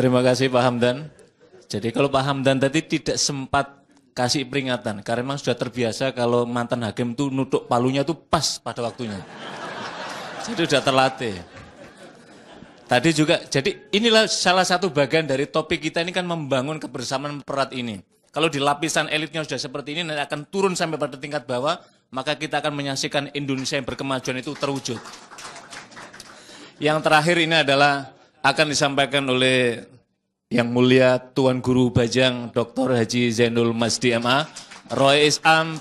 Terima kasih Pak Hamdan. Jadi kalau Pak Hamdan tadi tidak sempat kasih peringatan karena memang sudah terbiasa kalau mantan hakim tuh nutuk palunya tuh pas pada waktunya. Jadi sudah terlatih. Tadi juga, jadi inilah salah satu bagian dari topik kita ini kan membangun kebersamaan perat ini. Kalau di lapisan elitnya sudah seperti ini, nanti akan turun sampai pada tingkat bawah, maka kita akan menyaksikan Indonesia yang berkemajuan itu terwujud. Yang terakhir ini adalah akan disampaikan oleh yang mulia Tuan Guru Bajang Dr. Haji Zainul Masdi MA, Roy Isam,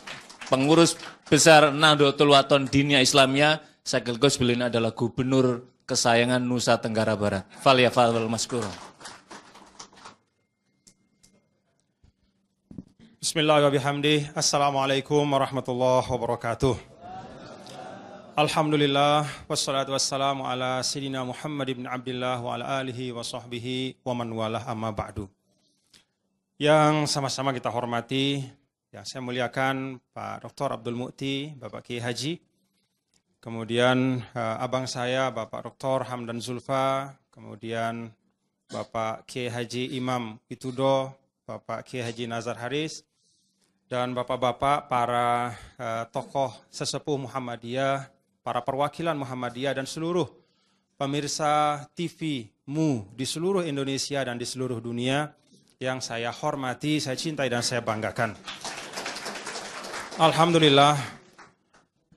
pengurus besar Nahdlatul Wathon Dinia Islamia, sekaligus beliau adalah gubernur kesayangan Nusa Tenggara Barat. Fal ya fal maskur. Bismillahirrahmanirrahim. Assalamualaikum warahmatullahi wabarakatuh. Alhamdulillah wassalatu wassalamu ala sayyidina Muhammad ibn Abdullah wa ala alihi wa sahbihi wa man walah amma ba'du. Yang sama-sama kita hormati, ya saya muliakan Pak Dr. Abdul Mukti, Bapak Kiai Haji, kemudian uh, abang saya Bapak Dr. Hamdan Zulfa, kemudian Bapak Kiai Haji Imam Itudo, Bapak Kiai Haji Nazar Haris, dan bapak-bapak para uh, tokoh sesepuh Muhammadiyah, para perwakilan Muhammadiyah dan seluruh pemirsa TV MU di seluruh Indonesia dan di seluruh dunia yang saya hormati, saya cintai dan saya banggakan. Alhamdulillah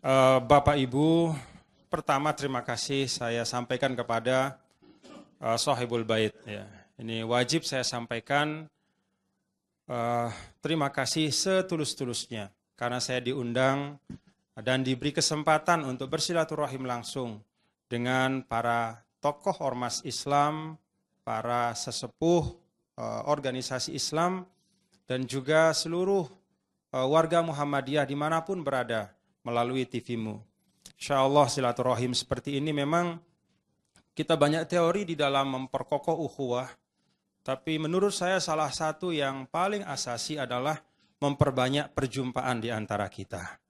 uh, Bapak Ibu, pertama terima kasih saya sampaikan kepada uh, Sohibul Bait ya. Ini wajib saya sampaikan uh, terima kasih setulus-tulusnya karena saya diundang dan diberi kesempatan untuk bersilaturahim langsung dengan para tokoh ormas Islam, para sesepuh uh, organisasi Islam, dan juga seluruh uh, warga Muhammadiyah di mana pun berada melalui TVmu. Insya Allah silaturahim seperti ini memang kita banyak teori di dalam memperkokoh ukhuwah, tapi menurut saya salah satu yang paling asasi adalah memperbanyak perjumpaan di antara kita.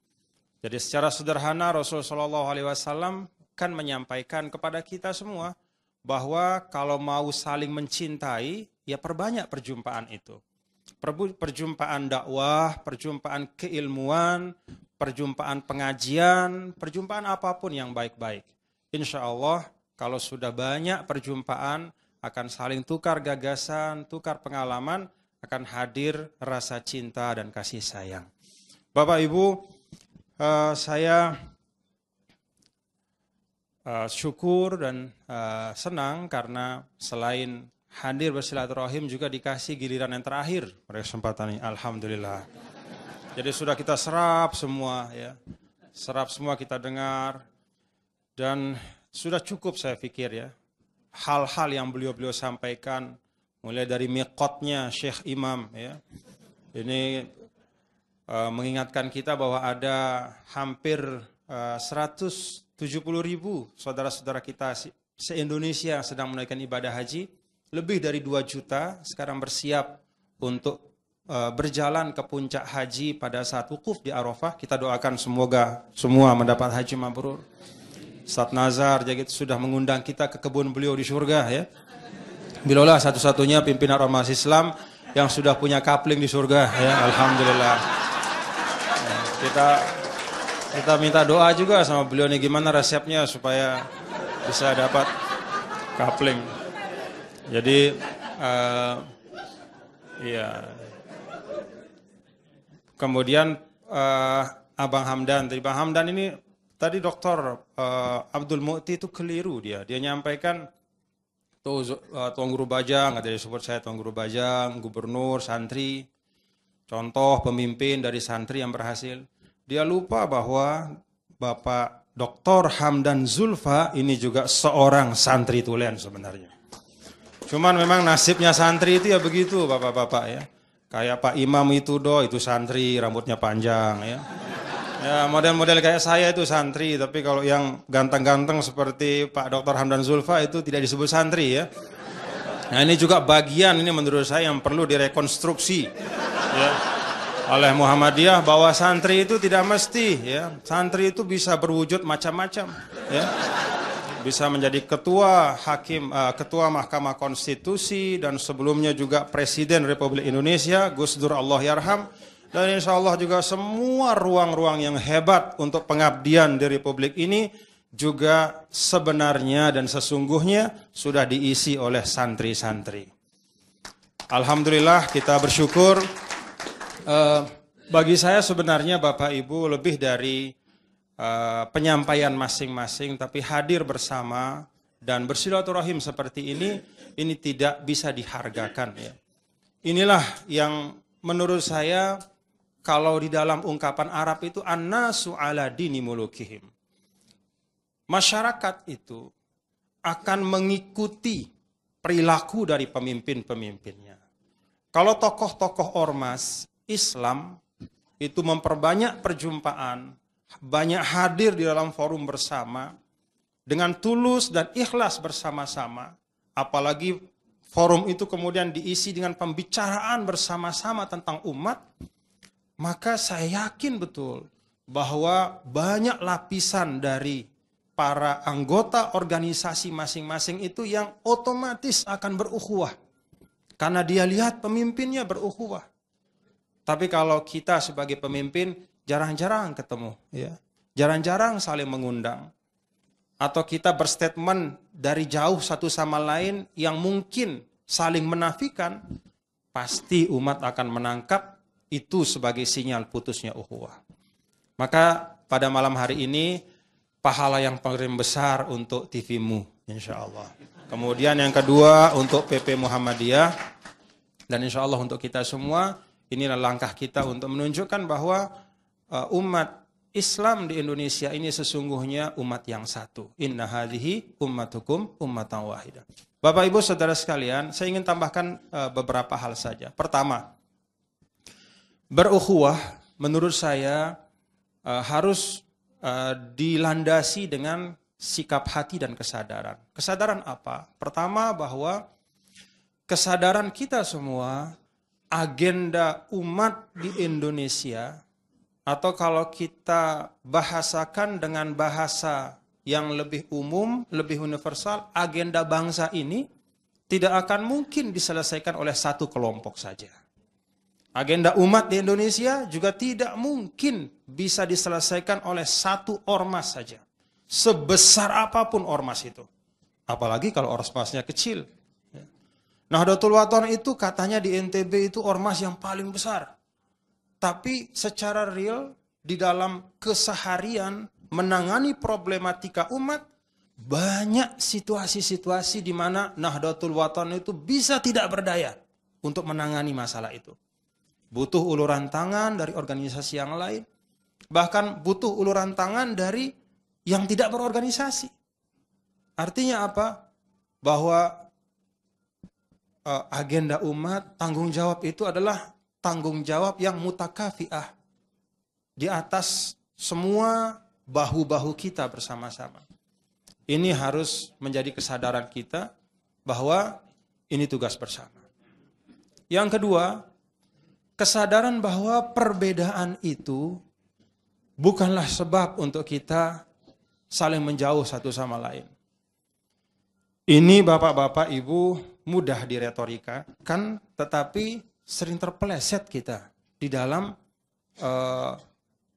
Jadi secara sederhana Rasulullah SAW kan menyampaikan kepada kita semua bahwa kalau mau saling mencintai, ya perbanyak perjumpaan itu. Perjumpaan dakwah, perjumpaan keilmuan, perjumpaan pengajian, perjumpaan apa pun yang baik-baik. Insya Allah kalau sudah banyak perjumpaan, akan saling tukar gagasan, tukar pengalaman, akan hadir rasa cinta dan kasih sayang. Bapak Ibu, uh, saya uh, syukur dan uh, senang karena selain hadir bersilaturahim juga dikasih giliran yang terakhir pada kesempatan ini. Alhamdulillah. Jadi sudah kita serap semua ya. Serap semua kita dengar dan sudah cukup saya pikir ya hal-hal yang beliau-beliau sampaikan mulai dari mikotnya Syekh Imam ya. Ini mengingatkan kita bahwa ada hampir uh, 170 ribu saudara-saudara kita se-Indonesia sedang menunaikan ibadah haji. Lebih dari 2 juta sekarang bersiap untuk uh, berjalan ke puncak haji pada saat wukuf di Arafah. Kita doakan semoga semua mendapat haji mabrur. Ustaz Nazar jadi sudah mengundang kita ke kebun beliau di surga ya. Bilaulah satu-satunya pimpinan ormas Islam yang sudah punya kapling di surga ya. Alhamdulillah. Kita kita minta doa juga sama beliau nih gimana resepnya supaya bisa dapat kapling. Jadi uh, ya kemudian uh, Abang Hamdan, tadi Bang Hamdan ini Tadi dokter uh, Abdul Mukti itu keliru dia. Dia nyampaikan tuh uh, Tuan Guru Bajang, ada disebut saya Tuan Guru Bajang, gubernur, santri, contoh pemimpin dari santri yang berhasil. Dia lupa bahwa Bapak Dr. Hamdan Zulfa ini juga seorang santri tulen sebenarnya. Cuman memang nasibnya santri itu ya begitu bapak-bapak ya. Kayak Pak Imam itu do, itu santri, rambutnya panjang ya. Ya model-model kayak saya itu santri, tapi kalau yang ganteng-ganteng seperti Pak Dr. Hamdan Zulfa itu tidak disebut santri ya. Nah ini juga bagian ini menurut saya yang perlu direkonstruksi ya, oleh Muhammadiyah bahwa santri itu tidak mesti ya santri itu bisa berwujud macam-macam ya bisa menjadi ketua hakim uh, ketua Mahkamah Konstitusi dan sebelumnya juga Presiden Republik Indonesia Gus Dur Allah Yarham dan insya Allah juga semua ruang-ruang yang hebat untuk pengabdian di Republik ini juga sebenarnya dan sesungguhnya sudah diisi oleh santri-santri. Alhamdulillah kita bersyukur. Uh, bagi saya sebenarnya Bapak Ibu lebih dari uh, penyampaian masing-masing, tapi hadir bersama dan bersilaturahim seperti ini, ini tidak bisa dihargakan. Ya. Inilah yang menurut saya kalau di dalam ungkapan Arab itu an-nasu ala dini mulukihim masyarakat itu akan mengikuti perilaku dari pemimpin-pemimpinnya. Kalau tokoh-tokoh ormas Islam itu memperbanyak perjumpaan, banyak hadir di dalam forum bersama, dengan tulus dan ikhlas bersama-sama, apalagi forum itu kemudian diisi dengan pembicaraan bersama-sama tentang umat, maka saya yakin betul bahwa banyak lapisan dari para anggota organisasi masing-masing itu yang otomatis akan berukhuwah. Karena dia lihat pemimpinnya berukhuwah. Tapi kalau kita sebagai pemimpin jarang-jarang ketemu, ya. Jarang-jarang saling mengundang. Atau kita berstatement dari jauh satu sama lain yang mungkin saling menafikan, pasti umat akan menangkap itu sebagai sinyal putusnya ukhuwah. Maka pada malam hari ini pahala yang paling besar untuk TVmu, insya Allah. Kemudian yang kedua untuk PP Muhammadiyah dan insya Allah untuk kita semua inilah langkah kita untuk menunjukkan bahwa uh, umat Islam di Indonesia ini sesungguhnya umat yang satu. Inna hadhihi ummatukum ummatan wahidah. Bapak Ibu Saudara sekalian, saya ingin tambahkan uh, beberapa hal saja. Pertama, berukhuwah menurut saya uh, harus uh, dilandasi dengan sikap hati dan kesadaran. Kesadaran apa? Pertama bahwa kesadaran kita semua agenda umat di Indonesia atau kalau kita bahasakan dengan bahasa yang lebih umum, lebih universal, agenda bangsa ini tidak akan mungkin diselesaikan oleh satu kelompok saja. Agenda umat di Indonesia juga tidak mungkin bisa diselesaikan oleh satu ormas saja. Sebesar apa pun ormas itu. Apalagi kalau ormasnya kecil. Nahdlatul Wathon itu katanya di NTB itu ormas yang paling besar. Tapi secara real di dalam keseharian menangani problematika umat banyak situasi-situasi di mana Nahdlatul Wathon itu bisa tidak berdaya untuk menangani masalah itu butuh uluran tangan dari organisasi yang lain, bahkan butuh uluran tangan dari yang tidak berorganisasi. Artinya apa? Bahwa uh, agenda umat, tanggung jawab itu adalah tanggung jawab yang mutakafiah di atas semua bahu-bahu kita bersama-sama. Ini harus menjadi kesadaran kita bahwa ini tugas bersama. Yang kedua, kesadaran bahwa perbedaan itu bukanlah sebab untuk kita saling menjauh satu sama lain. Ini bapak-bapak, ibu mudah diretorika, kan tetapi sering terpeleset kita di dalam uh,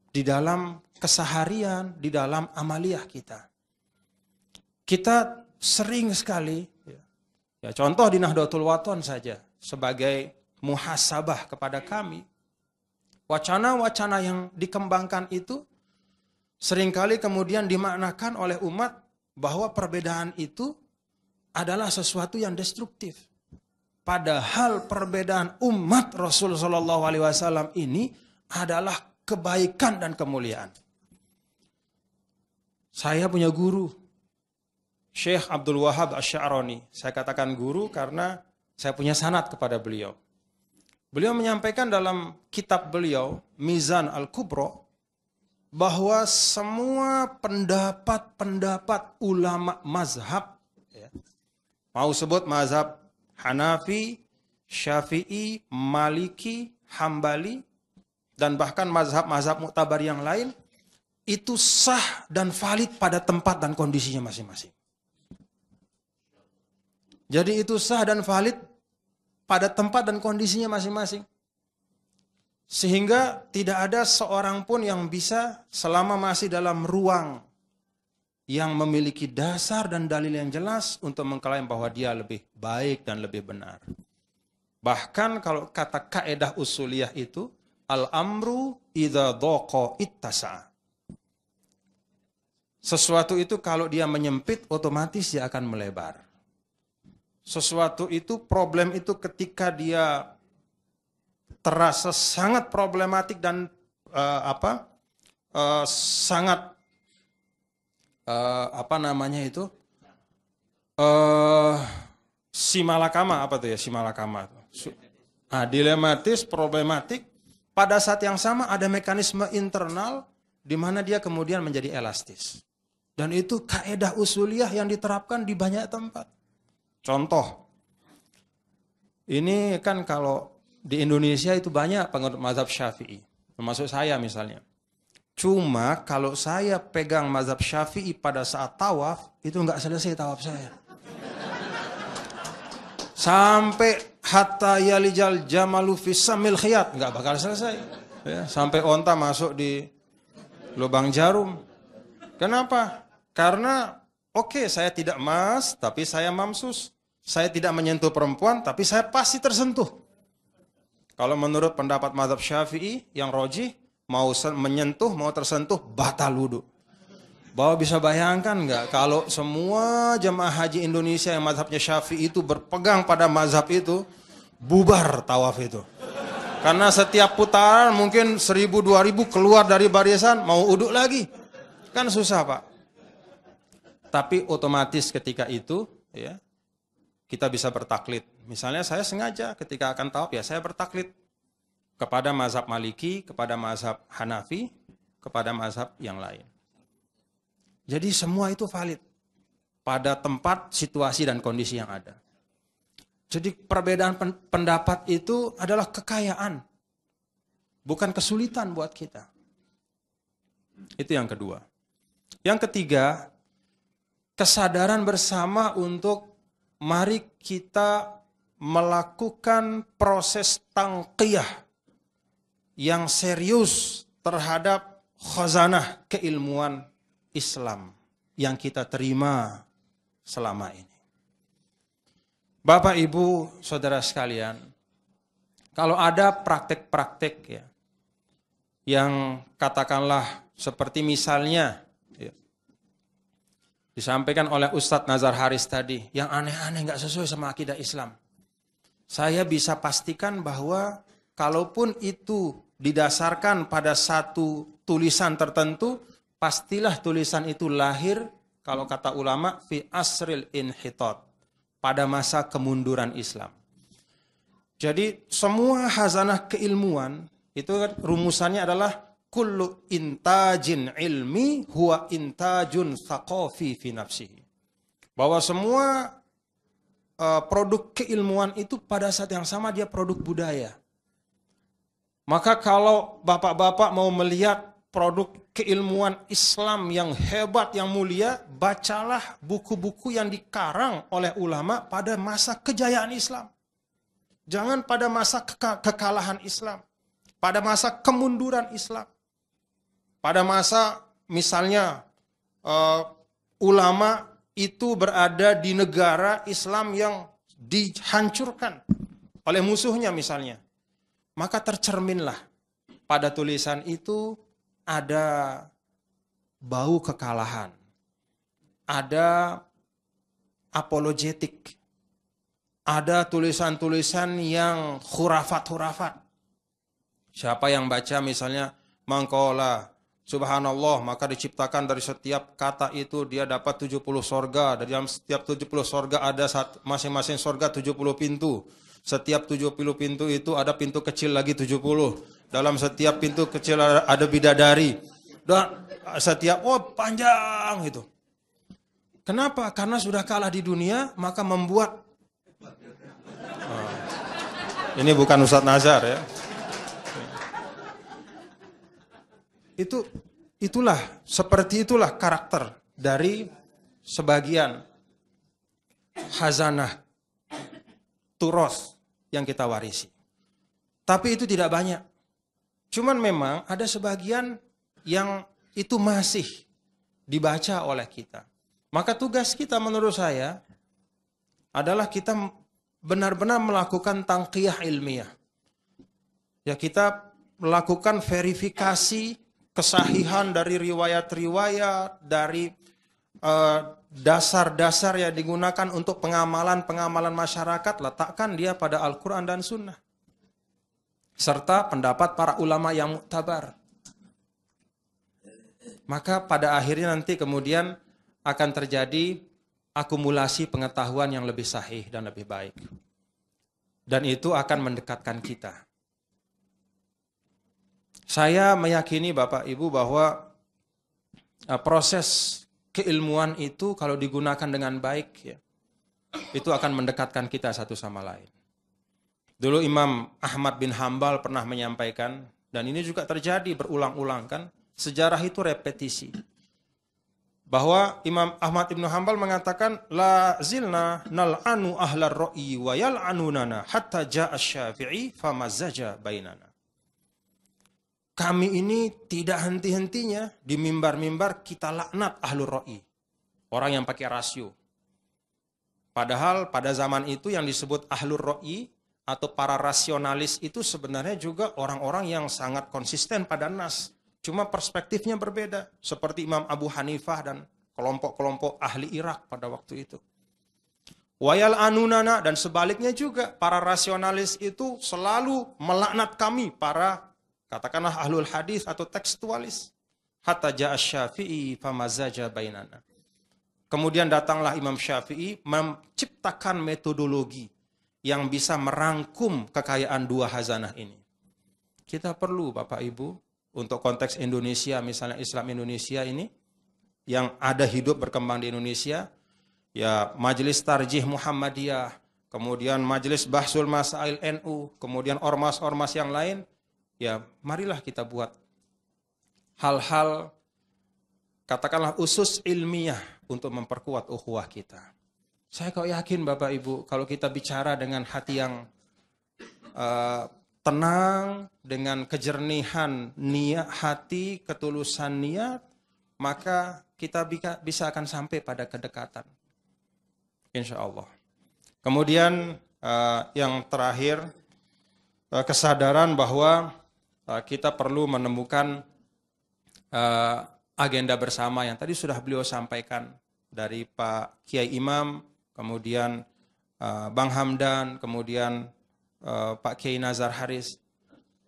di dalam keseharian, di dalam amaliyah kita. Kita sering sekali, ya, ya contoh di Nahdlatul Waton saja, sebagai muhasabah kepada kami. Wacana-wacana yang dikembangkan itu sering kali kemudian dimaknakan oleh umat bahwa perbedaan itu adalah sesuatu yang destruktif. Padahal perbedaan umat Rasul Shallallahu Alaihi Wasallam ini adalah kebaikan dan kemuliaan. Saya punya guru, Syekh Abdul Wahab Asy'arani. Saya katakan guru karena saya punya sanat kepada beliau. Beliau menyampaikan dalam kitab beliau, Mizan Al-Kubro, bahwa semua pendapat-pendapat ulama mazhab, mau sebut mazhab Hanafi, Syafi'i, Maliki, Hambali, dan bahkan mazhab-mazhab muktabar yang lain, itu sah dan valid pada tempat dan kondisinya masing-masing. Jadi itu sah dan valid pada tempat dan kondisinya masing-masing. Sehingga tidak ada seorang pun yang bisa selama masih dalam ruang yang memiliki dasar dan dalil yang jelas untuk mengklaim bahwa dia lebih baik dan lebih benar. Bahkan kalau kata kaedah usuliyah itu, al-amru idha dhoko ittasa. Sesuatu itu kalau dia menyempit, otomatis dia akan melebar. Sesuatu itu, problem itu ketika dia terasa sangat problematik dan uh, apa uh, sangat uh, apa namanya itu? Uh, simalakama apa tuh ya simalakama nah, dilematis problematik. Pada saat yang sama ada mekanisme internal di mana dia kemudian menjadi elastis. Dan itu kaedah usuliyah yang diterapkan di banyak tempat. Contoh ini kan kalau di Indonesia itu banyak penganut mazhab syafi'i. Termasuk saya misalnya. Cuma kalau saya pegang mazhab syafi'i pada saat tawaf, itu nggak selesai tawaf saya. Sampai hatta yalijal jamalu fisamil khiyat. Nggak bakal selesai. Ya, sampai onta masuk di lubang jarum. Kenapa? Karena oke okay, saya tidak mas, tapi saya mamsus. Saya tidak menyentuh perempuan, tapi saya pasti tersentuh. Kalau menurut pendapat madhab syafi'i yang roji, mau menyentuh, mau tersentuh, batal wudhu. Bahwa bisa bayangkan nggak kalau semua jemaah haji Indonesia yang madhabnya syafi'i itu berpegang pada mazhab itu, bubar tawaf itu. Karena setiap putaran mungkin seribu dua ribu keluar dari barisan mau uduk lagi. Kan susah pak. Tapi otomatis ketika itu ya kita bisa bertaklid. Misalnya saya sengaja ketika akan tawaf ya saya bertaklid kepada mazhab Maliki, kepada mazhab Hanafi, kepada mazhab yang lain. Jadi semua itu valid pada tempat, situasi dan kondisi yang ada. Jadi perbedaan pendapat itu adalah kekayaan, bukan kesulitan buat kita. Itu yang kedua. Yang ketiga, kesadaran bersama untuk mari kita melakukan proses tangkiyah yang serius terhadap khazanah keilmuan Islam yang kita terima selama ini. Bapak, Ibu, Saudara sekalian, kalau ada praktek-praktek ya, yang katakanlah seperti misalnya ya, disampaikan oleh Ustadz Nazar Haris tadi, yang aneh-aneh nggak sesuai sama akidah Islam saya bisa pastikan bahwa kalaupun itu didasarkan pada satu tulisan tertentu, pastilah tulisan itu lahir kalau kata ulama fi asril inhitot pada masa kemunduran Islam. Jadi semua hazanah keilmuan itu kan rumusannya adalah kullu intajin ilmi huwa intajun thaqafi fi nafsihi. Bahwa semua uh, produk keilmuan itu pada saat yang sama dia produk budaya. Maka kalau bapak-bapak mau melihat produk keilmuan Islam yang hebat, yang mulia, bacalah buku-buku yang dikarang oleh ulama pada masa kejayaan Islam. Jangan pada masa ke kekalahan Islam. Pada masa kemunduran Islam. Pada masa misalnya uh, ulama itu berada di negara Islam yang dihancurkan oleh musuhnya misalnya. Maka tercerminlah pada tulisan itu ada bau kekalahan. Ada apologetik. Ada tulisan-tulisan yang khurafat-khurafat. Siapa yang baca misalnya mangkola Subhanallah, maka diciptakan dari setiap kata itu dia dapat 70 sorga. Dari dalam setiap 70 sorga ada masing-masing sorga 70 pintu. Setiap 70 pintu itu ada pintu kecil lagi 70. Dalam setiap pintu kecil ada bidadari. Dan setiap, oh panjang itu. Kenapa? Karena sudah kalah di dunia, maka membuat Ini bukan Ustadz Nazar ya. Itu itulah seperti itulah karakter dari sebagian hazanah turos yang kita warisi. Tapi itu tidak banyak. Cuman memang ada sebagian yang itu masih dibaca oleh kita. Maka tugas kita menurut saya adalah kita benar-benar melakukan tangkiyah ilmiah. Ya kita melakukan verifikasi kesahihan dari riwayat-riwayat, dari dasar-dasar yang digunakan untuk pengamalan-pengamalan masyarakat, letakkan dia pada Al-Quran dan Sunnah. Serta pendapat para ulama yang muktabar. Maka pada akhirnya nanti kemudian akan terjadi akumulasi pengetahuan yang lebih sahih dan lebih baik. Dan itu akan mendekatkan kita. Saya meyakini Bapak Ibu bahwa uh, proses keilmuan itu kalau digunakan dengan baik ya, itu akan mendekatkan kita satu sama lain. Dulu Imam Ahmad bin Hambal pernah menyampaikan dan ini juga terjadi berulang-ulang kan, sejarah itu repetisi bahwa Imam Ahmad Ibnu Hambal mengatakan la zilna nal'anu ahlar ra'i wa yal'anunana hatta ja'a syafi'i famazaja bainana. Kami ini tidak henti-hentinya di mimbar-mimbar kita laknat ahlur ra'i. Orang yang pakai rasio. Padahal pada zaman itu yang disebut ahlur ra'i atau para rasionalis itu sebenarnya juga orang-orang yang sangat konsisten pada nas Cuma perspektifnya berbeda. Seperti Imam Abu Hanifah dan kelompok-kelompok ahli Irak pada waktu itu. Wayal anunana dan sebaliknya juga para rasionalis itu selalu melaknat kami para katakanlah ahlul hadis atau tekstualis. Hatta ja'a syafi'i famazaja bainana. Kemudian datanglah Imam Syafi'i menciptakan metodologi yang bisa merangkum kekayaan dua hazanah ini. Kita perlu Bapak Ibu untuk konteks Indonesia, misalnya Islam Indonesia ini, yang ada hidup berkembang di Indonesia, ya Majelis Tarjih Muhammadiyah, kemudian Majelis Bahsul Masail NU, kemudian ormas-ormas yang lain, ya marilah kita buat hal-hal katakanlah usus ilmiah untuk memperkuat ukhuwah kita. Saya kok yakin Bapak Ibu kalau kita bicara dengan hati yang uh, tenang, dengan kejernihan niat hati, ketulusan niat, maka kita bisa akan sampai pada kedekatan. Insya Allah. Kemudian uh, yang terakhir, uh, kesadaran bahwa kita perlu menemukan uh, agenda bersama yang tadi sudah beliau sampaikan dari Pak Kiai Imam, kemudian uh, Bang Hamdan, kemudian Eh, Pak Kiai Nazar Haris,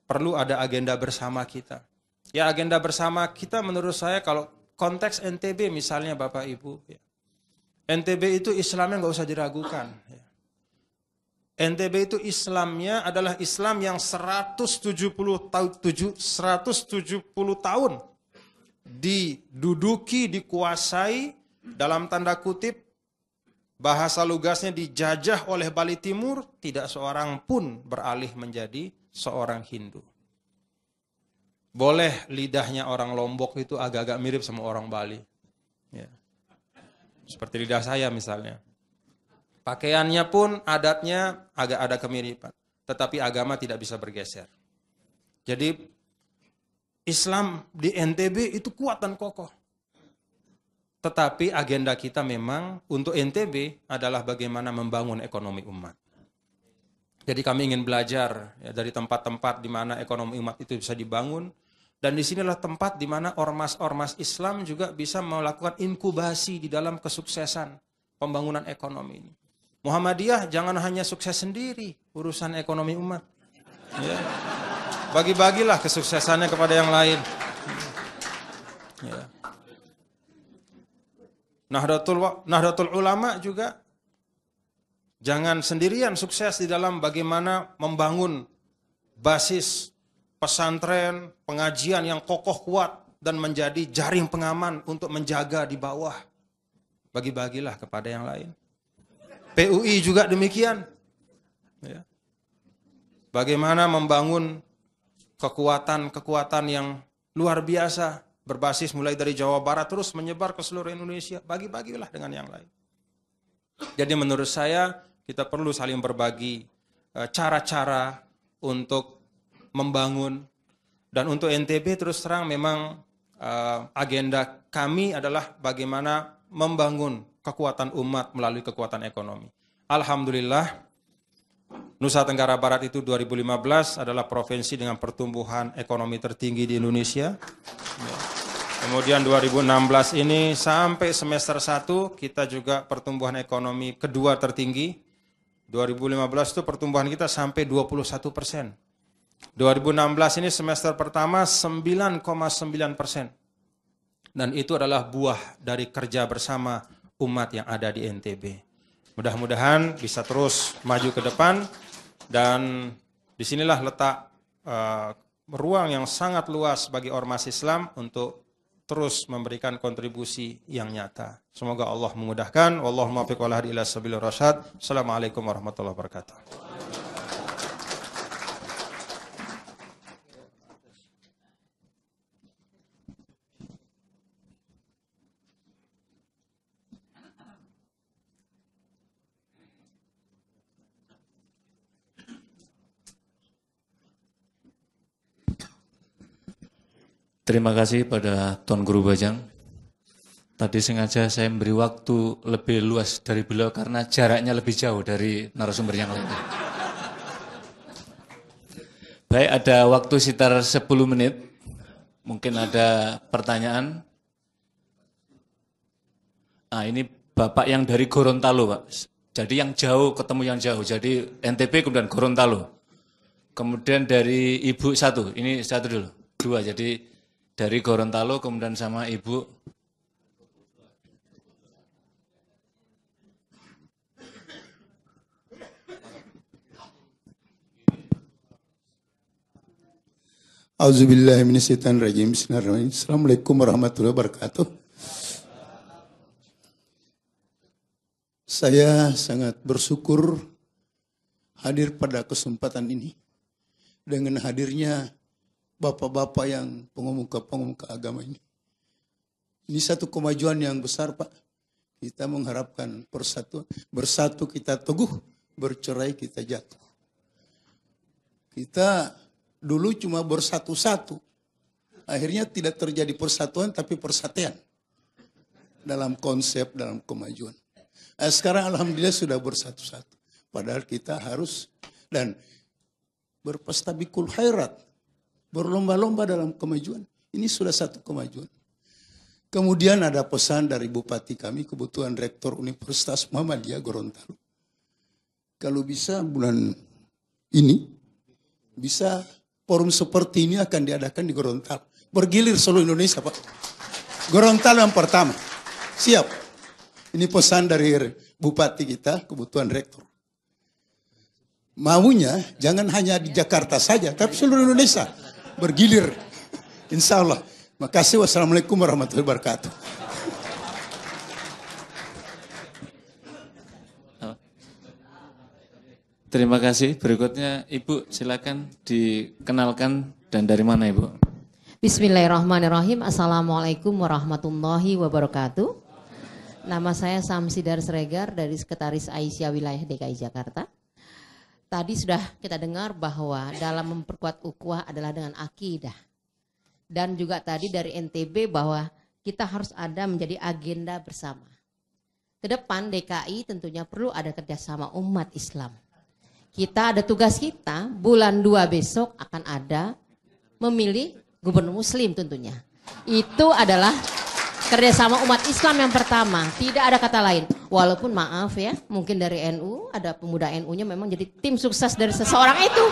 perlu ada agenda bersama kita. Ya agenda bersama kita menurut saya kalau konteks NTB misalnya Bapak Ibu, ya. NTB itu Islamnya nggak usah diragukan. NTB itu Islamnya adalah Islam yang 170 tahun 170 tahun diduduki, dikuasai dalam tanda kutip bahasa lugasnya dijajah oleh Bali Timur, tidak seorang pun beralih menjadi seorang Hindu. Boleh lidahnya orang Lombok itu agak-agak mirip sama orang Bali. Ya. Seperti lidah saya misalnya. Pakaiannya pun adatnya agak ada kemiripan. Tetapi agama tidak bisa bergeser. Jadi Islam di NTB itu kuat dan kokoh. Tetapi agenda kita memang untuk NTB adalah bagaimana membangun ekonomi umat. Jadi kami ingin belajar ya, dari tempat-tempat di mana ekonomi umat itu bisa dibangun. Dan di sinilah tempat di mana ormas-ormas Islam juga bisa melakukan inkubasi di dalam kesuksesan pembangunan ekonomi ini. Muhammadiyah jangan hanya sukses sendiri urusan ekonomi umat. Ya. Bagi-bagilah kesuksesannya kepada yang lain. Ya. Nahdlatul, Nahdlatul Ulama juga jangan sendirian sukses di dalam bagaimana membangun basis pesantren, pengajian yang kokoh kuat dan menjadi jaring pengaman untuk menjaga di bawah. Bagi-bagilah kepada yang lain. PUI juga demikian. Ya. bagaimana membangun kekuatan-kekuatan yang luar biasa berbasis mulai dari Jawa Barat terus menyebar ke seluruh Indonesia. Bagi-bagilah dengan yang lain. Jadi menurut saya kita perlu saling berbagi eh, cara-cara untuk membangun dan untuk NTB terus terang memang eh, agenda kami adalah bagaimana membangun kekuatan umat melalui kekuatan ekonomi. Alhamdulillah Nusa Tenggara Barat itu 2015 adalah provinsi dengan pertumbuhan ekonomi tertinggi di Indonesia. Kemudian 2016 ini sampai semester 1 kita juga pertumbuhan ekonomi kedua tertinggi. 2015 itu pertumbuhan kita sampai 21 persen. 2016 ini semester pertama 9,9 persen. Dan itu adalah buah dari kerja bersama umat yang ada di NTB. Mudah-mudahan bisa terus maju ke depan dan di sinilah letak uh, ruang yang sangat luas bagi ormas Islam untuk terus memberikan kontribusi yang nyata. Semoga Allah memudahkan. Wallahu wal hadi ila sabilir rasyad. Assalamualaikum warahmatullahi wabarakatuh. Terima kasih pada Tuan Guru Bajang. Tadi sengaja saya memberi waktu lebih luas dari beliau karena jaraknya lebih jauh dari narasumber yang lain. Baik, ada waktu sekitar 10 menit. Mungkin ada pertanyaan. Nah, ini Bapak yang dari Gorontalo, Pak. Jadi yang jauh ketemu yang jauh. Jadi NTB kemudian Gorontalo. Kemudian dari Ibu satu, ini satu dulu. Dua, jadi dari Gorontalo kemudian sama Ibu Auzubillahiminasyaitonirrajim. Bismillahirrahmanirrahim. Assalamualaikum warahmatullahi wabarakatuh. Saya sangat bersyukur hadir pada kesempatan ini. Dengan hadirnya bapak-bapak yang pengemuka-pengemuka agama ini. Ini satu kemajuan yang besar Pak. Kita mengharapkan persatuan. Bersatu kita teguh, bercerai kita jatuh. Kita dulu cuma bersatu-satu. Akhirnya tidak terjadi persatuan tapi persatuan. Dalam konsep, dalam kemajuan. Nah, sekarang Alhamdulillah sudah bersatu-satu. Padahal kita harus dan berpesta bikul khairat berlomba-lomba dalam kemajuan. Ini sudah satu kemajuan. Kemudian ada pesan dari bupati kami, kebutuhan rektor Universitas Muhammadiyah Gorontalo. Kalau bisa bulan ini, bisa forum seperti ini akan diadakan di Gorontalo. Bergilir seluruh Indonesia Pak. Gorontalo yang pertama. Siap. Ini pesan dari bupati kita, kebutuhan rektor. Maunya jangan hanya di Jakarta saja, tapi seluruh Indonesia bergilir. Insya Allah. Makasih. Wassalamualaikum warahmatullahi wabarakatuh. Terima kasih. Berikutnya Ibu silakan dikenalkan dan dari mana Ibu? Bismillahirrahmanirrahim. Assalamualaikum warahmatullahi wabarakatuh. Nama saya Samsidar Sregar dari Sekretaris Aisyah Wilayah DKI Jakarta. Tadi sudah kita dengar bahwa dalam memperkuat ukhuwah adalah dengan akidah. Dan juga tadi dari NTB bahwa kita harus ada menjadi agenda bersama. Ke depan DKI tentunya perlu ada kerjasama umat Islam. Kita ada tugas kita, bulan 2 besok akan ada memilih gubernur muslim tentunya. Itu adalah kerjasama umat Islam yang pertama. Tidak ada kata lain. Walaupun maaf ya, mungkin dari NU ada pemuda NU-nya memang jadi tim sukses dari seseorang itu.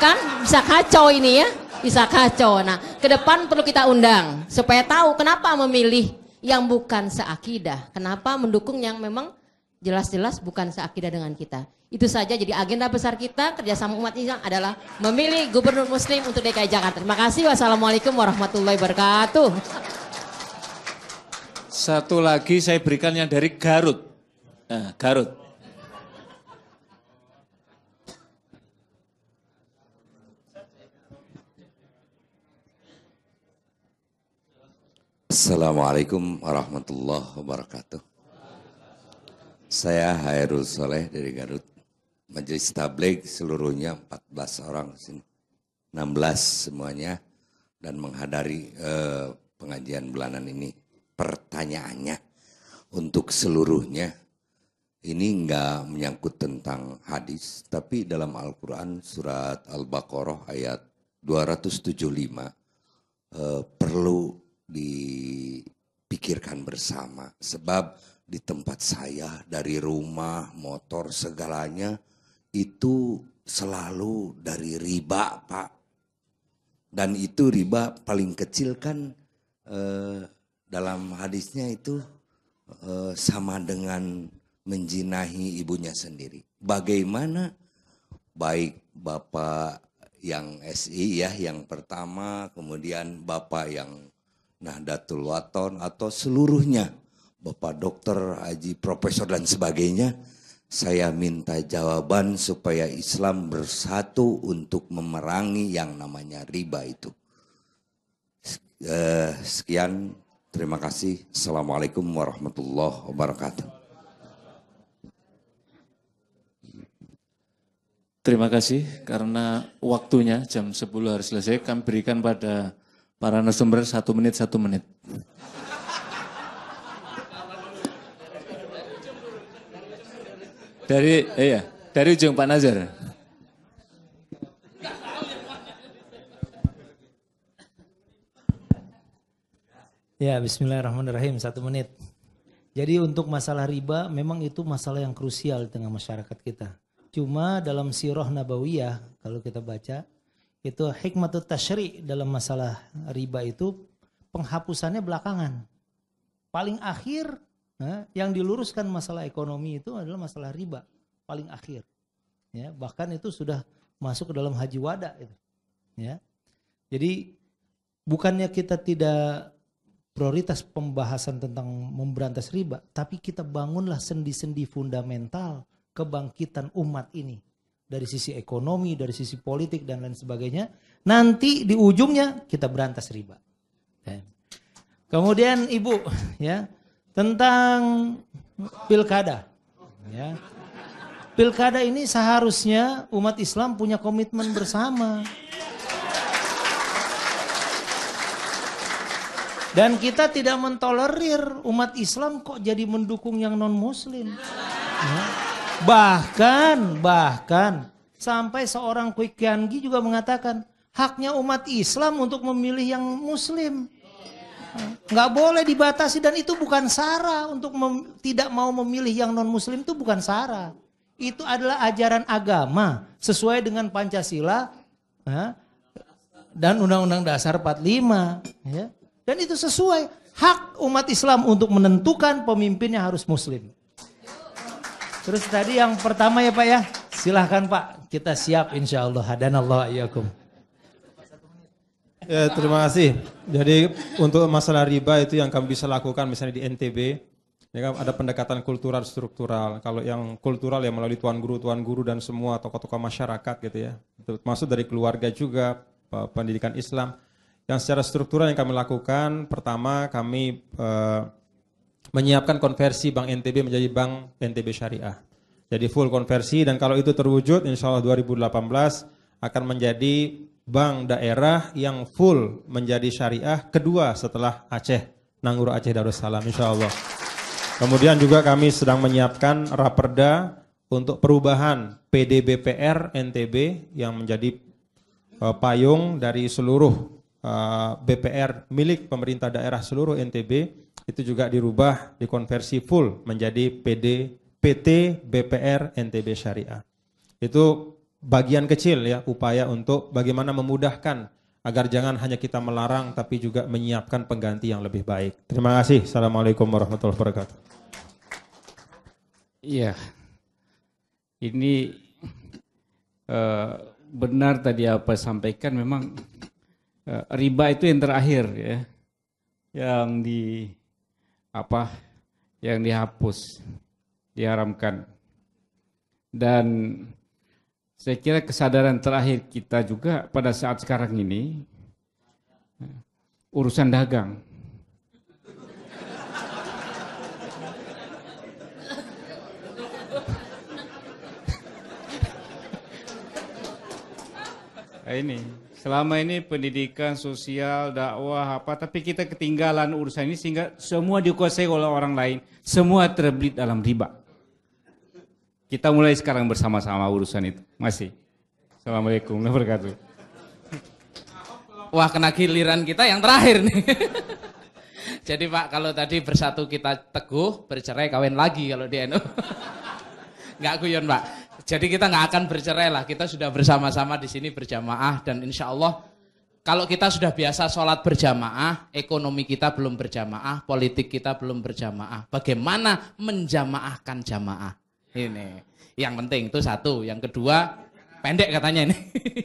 Kan bisa kacau ini ya, bisa kacau. Nah, ke depan perlu kita undang supaya tahu kenapa memilih yang bukan seakidah. Kenapa mendukung yang memang jelas-jelas bukan seakidah dengan kita. Itu saja jadi agenda besar kita kerjasama umat Islam adalah memilih gubernur muslim untuk DKI Jakarta. Terima kasih. Wassalamualaikum warahmatullahi wabarakatuh. Satu lagi saya berikan yang dari Garut. Nah, Garut. Assalamualaikum warahmatullahi wabarakatuh. Saya Hairul Soleh dari Garut. Majelis Tablik seluruhnya 14 orang sini. 16 semuanya dan menghadiri eh, pengajian bulanan ini. Pertanyaannya untuk seluruhnya ini enggak menyangkut tentang hadis, tapi dalam Al-Quran surat Al-Baqarah ayat 275 eh, perlu dipikirkan bersama. Sebab di tempat saya dari rumah, motor, segalanya itu selalu dari riba Pak. Dan itu riba paling kecil kan eh, dalam hadisnya itu eh, sama dengan menjinahi ibunya sendiri. Bagaimana baik Bapak yang SI ya yang pertama, kemudian Bapak yang Nahdlatul Waton atau seluruhnya Bapak dokter, haji, profesor dan sebagainya, saya minta jawaban supaya Islam bersatu untuk memerangi yang namanya riba itu. Eh, sekian, terima kasih. Assalamualaikum warahmatullahi wabarakatuh. Terima kasih karena waktunya jam 10 harus selesai. Kami berikan pada para narasumber satu menit satu menit. Dari iya, dari ujung Pak Nazar. Ya, bismillahirrahmanirrahim. Satu menit. Jadi untuk masalah riba memang itu masalah yang krusial di tengah masyarakat kita. Cuma dalam sirah nabawiyah kalau kita baca itu hikmatut tasyri dalam masalah riba itu penghapusannya belakangan. Paling akhir yang diluruskan masalah ekonomi itu adalah masalah riba paling akhir. Ya, bahkan itu sudah masuk ke dalam haji wada. Ya. Jadi bukannya kita tidak prioritas pembahasan tentang memberantas riba, tapi kita bangunlah sendi-sendi fundamental kebangkitan umat ini dari sisi ekonomi, dari sisi politik dan lain sebagainya. Nanti di ujungnya kita berantas riba. Ya. Kemudian ibu, ya tentang pilkada. Ya. Pilkada ini seharusnya umat Islam punya komitmen bersama. Dan kita tidak mentolerir umat Islam kok jadi mendukung yang non muslim. Ya. Bahkan, bahkan sampai seorang Quick juga mengatakan haknya umat Islam untuk memilih yang muslim. Nggak boleh dibatasi dan itu bukan sara untuk tidak mau memilih yang non muslim itu bukan sara. Itu adalah ajaran agama sesuai dengan Pancasila ya, dan Undang-Undang Dasar 45. Ya. Dan itu sesuai hak umat Islam untuk menentukan pemimpinnya harus muslim. Terus tadi yang pertama ya Pak ya, silahkan Pak, kita siap insya Allah. Hadanallah ayakum. Ya, terima kasih. Jadi untuk masalah riba itu yang kami bisa lakukan misalnya di NTB, ya kan ada pendekatan kultural struktural. Kalau yang kultural ya melalui tuan guru, tuan guru dan semua tokoh-tokoh masyarakat gitu ya. Itu masuk dari keluarga juga, pendidikan Islam. Yang secara struktural yang kami lakukan, pertama kami uh, menyiapkan konversi Bank NTB menjadi Bank NTB Syariah. Jadi full konversi dan kalau itu terwujud insya Allah 2018 akan menjadi bank daerah yang full menjadi syariah kedua setelah Aceh, Nangguru Aceh Darussalam insya Allah. Kemudian juga kami sedang menyiapkan raperda untuk perubahan PDBPR NTB yang menjadi uh, payung dari seluruh uh, e, BPR milik pemerintah daerah seluruh NTB itu juga dirubah dikonversi full menjadi PD PT BPR NTB Syariah. Itu bagian kecil ya upaya untuk bagaimana memudahkan agar jangan hanya kita melarang tapi juga menyiapkan pengganti yang lebih baik. Terima kasih. Assalamualaikum warahmatullahi wabarakatuh. Iya. Ini uh, benar tadi apa sampaikan memang Eh, riba itu yang terakhir ya. Yang di apa yang dihapus diharamkan. Dan saya kira kesadaran terakhir kita juga pada saat sekarang ini eh, urusan dagang. Eh, ini selama ini pendidikan sosial dakwah apa tapi kita ketinggalan urusan ini sehingga semua dikuasai oleh orang lain semua terbelit dalam riba kita mulai sekarang bersama-sama urusan itu masih assalamualaikum warahmatullahi wabarakatuh Wah kena giliran kita yang terakhir nih. Jadi Pak kalau tadi bersatu kita teguh, bercerai kawin lagi kalau di NU. Nggak guyon Pak. Jadi kita nggak akan bercerai lah. Kita sudah bersama-sama di sini berjamaah dan insya Allah kalau kita sudah biasa sholat berjamaah, ekonomi kita belum berjamaah, politik kita belum berjamaah. Bagaimana menjamaahkan jamaah? Ini yang penting itu satu. Yang kedua pendek katanya ini.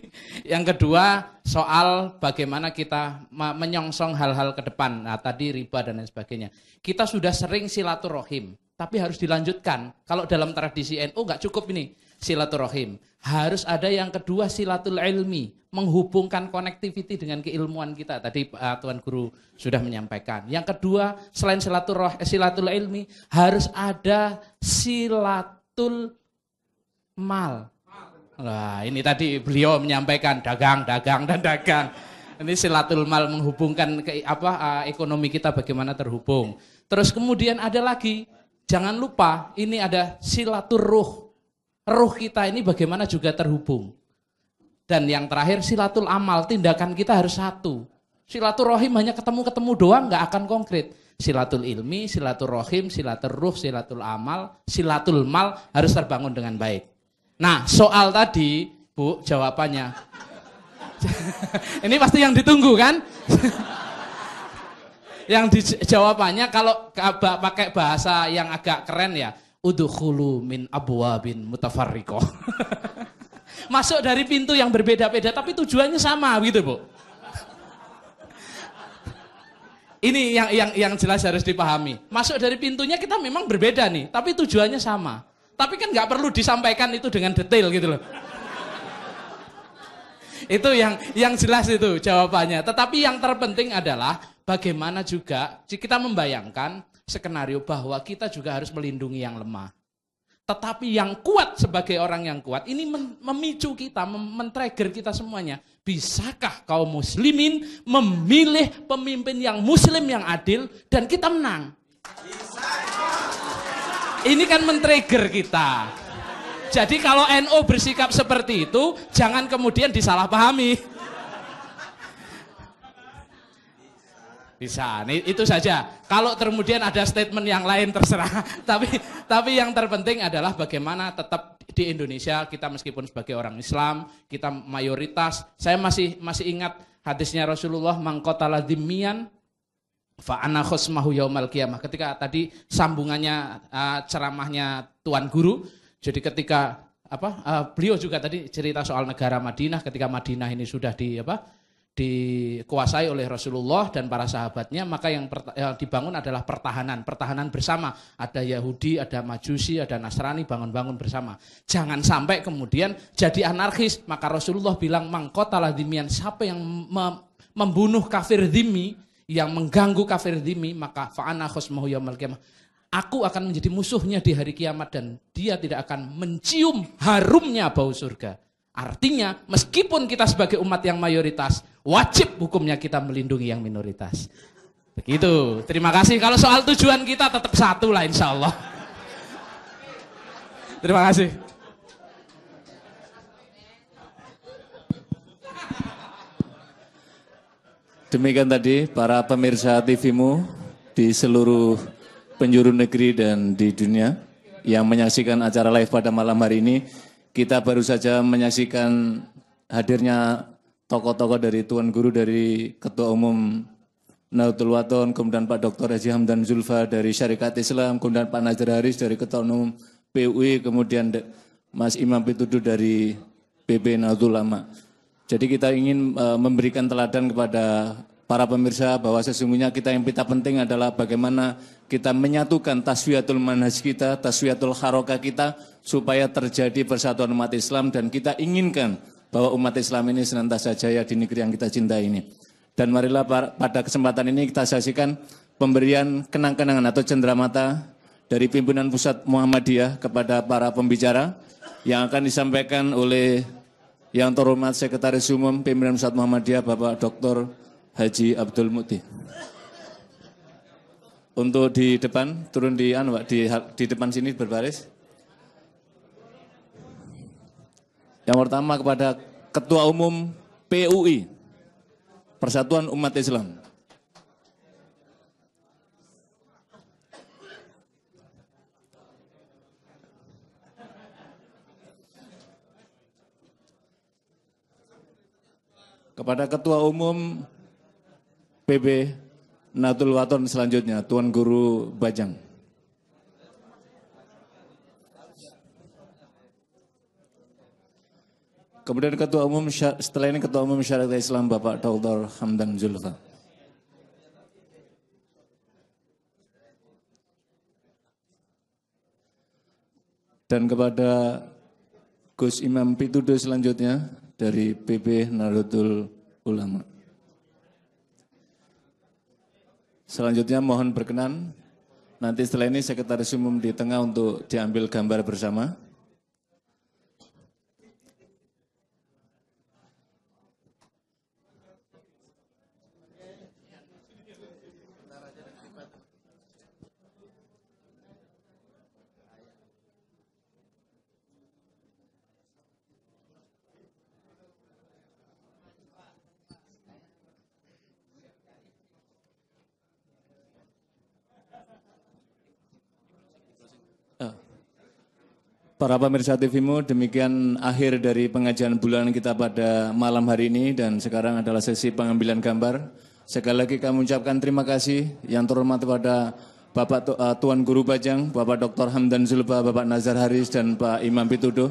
yang kedua soal bagaimana kita menyongsong hal-hal ke depan. Nah tadi riba dan lain sebagainya. Kita sudah sering silaturahim, tapi harus dilanjutkan. Kalau dalam tradisi NU nggak cukup ini silaturahim. Harus ada yang kedua silatul ilmi, menghubungkan connectivity dengan keilmuan kita. Tadi uh, Tuan Guru sudah menyampaikan. Yang kedua selain silaturah, eh, silatul ilmi harus ada silatul mal Nah, ini tadi beliau menyampaikan dagang, dagang dan dagang. Ini silatul mal menghubungkan ke apa uh, ekonomi kita bagaimana terhubung. Terus kemudian ada lagi, jangan lupa ini ada silatul ruh. Ruh kita ini bagaimana juga terhubung. Dan yang terakhir silatul amal, tindakan kita harus satu. Silaturahim hanya ketemu-ketemu doang nggak akan konkret. Silatul ilmi, silatul rohim, silatul ruh, silatul amal, silatul mal harus terbangun dengan baik. Nah, soal tadi, Bu, jawabannya. Ini pasti yang ditunggu kan? yang di jawabannya kalau pakai bahasa yang agak keren ya, udkhulu min abwabin mutafarriqah. Masuk dari pintu yang berbeda-beda tapi tujuannya sama gitu, Bu. Ini yang yang yang jelas harus dipahami. Masuk dari pintunya kita memang berbeda nih, tapi tujuannya sama. Tapi kan nggak perlu disampaikan itu dengan detail gitu loh. itu yang yang jelas itu jawabannya. Tetapi yang terpenting adalah bagaimana juga kita membayangkan skenario bahwa kita juga harus melindungi yang lemah. Tetapi yang kuat sebagai orang yang kuat ini memicu kita, men-trigger kita semuanya. Bisakah kaum muslimin memilih pemimpin yang muslim yang adil dan kita menang? Ini kan men-trigger kita. Jadi kalau NO bersikap seperti itu, jangan kemudian disalahpahami. Bisa, itu saja. Kalau kemudian ada statement yang lain terserah. tapi tapi yang terpenting adalah bagaimana tetap di Indonesia kita meskipun sebagai orang Islam, kita mayoritas. Saya masih masih ingat hadisnya Rasulullah mangkotala dimian Fa'ana khosmahu yaumal kiamah. Ketika tadi sambungannya uh, ceramahnya Tuan Guru, jadi ketika apa uh, beliau juga tadi cerita soal negara Madinah ketika Madinah ini sudah di apa dikuasai oleh Rasulullah dan para sahabatnya maka yang, yang dibangun adalah pertahanan pertahanan bersama ada Yahudi ada Majusi ada Nasrani bangun-bangun bersama jangan sampai kemudian jadi anarkis maka Rasulullah bilang mangkota dimian siapa yang membunuh kafir dimi yang mengganggu kafir dimi, maka fa'ana khosmahu yaumal qiyamah. Aku akan menjadi musuhnya di hari kiamat dan dia tidak akan mencium harumnya bau surga. Artinya meskipun kita sebagai umat yang mayoritas, wajib hukumnya kita melindungi yang minoritas. Begitu. Terima kasih. Kalau soal tujuan kita tetap satu lah insya Allah. Terima kasih. Demikian tadi para pemirsa TVmu di seluruh penjuru negeri dan di dunia yang menyaksikan acara live pada malam hari ini. Kita baru saja menyaksikan hadirnya tokoh-tokoh dari Tuan Guru dari Ketua Umum Nahdlatul Waton, kemudian Pak Dr. Haji Hamdan Zulfa dari Syarikat Islam, kemudian Pak Nazar Haris dari Ketua Umum PUI, kemudian Mas Imam Pitudu dari PP Nahdlatul Ulama. Jadi kita ingin uh, memberikan teladan kepada para pemirsa bahwa sesungguhnya kita yang kita penting adalah bagaimana kita menyatukan taswiyatul manhaj kita, taswiyatul haroka kita supaya terjadi persatuan umat Islam dan kita inginkan bahwa umat Islam ini senantiasa jaya di negeri yang kita cintai ini. Dan marilah pada kesempatan ini kita saksikan pemberian kenang-kenangan atau cenderamata dari pimpinan pusat Muhammadiyah kepada para pembicara yang akan disampaikan oleh Yang terhormat Sekretaris Umum Pimpinan Pusat Muhammadiyah Bapak Dr. Haji Abdul Muti. Untuk di depan, turun di, anu, di, di depan sini berbaris. Yang pertama kepada Ketua Umum PUI, Persatuan Umat Islam. Kepada Ketua Umum PB Natul Waton selanjutnya, Tuan Guru Bajang. Kemudian Ketua Umum setelah ini Ketua Umum Syarikat Islam Bapak Dr. Hamdan Zulfa. Dan kepada Gus Imam Pitudo selanjutnya dari PB Nahdlatul Ulama. Selanjutnya mohon berkenan nanti setelah ini Sekretaris Umum di tengah untuk diambil gambar bersama. Para pemirsa TVmu, demikian akhir dari pengajian bulan kita pada malam hari ini dan sekarang adalah sesi pengambilan gambar. Sekali lagi kami ucapkan terima kasih yang terhormat kepada Bapak uh, Tuan Guru Bajang, Bapak Dr. Hamdan Zulfa, Bapak Nazar Haris, dan Pak Imam Pitudo.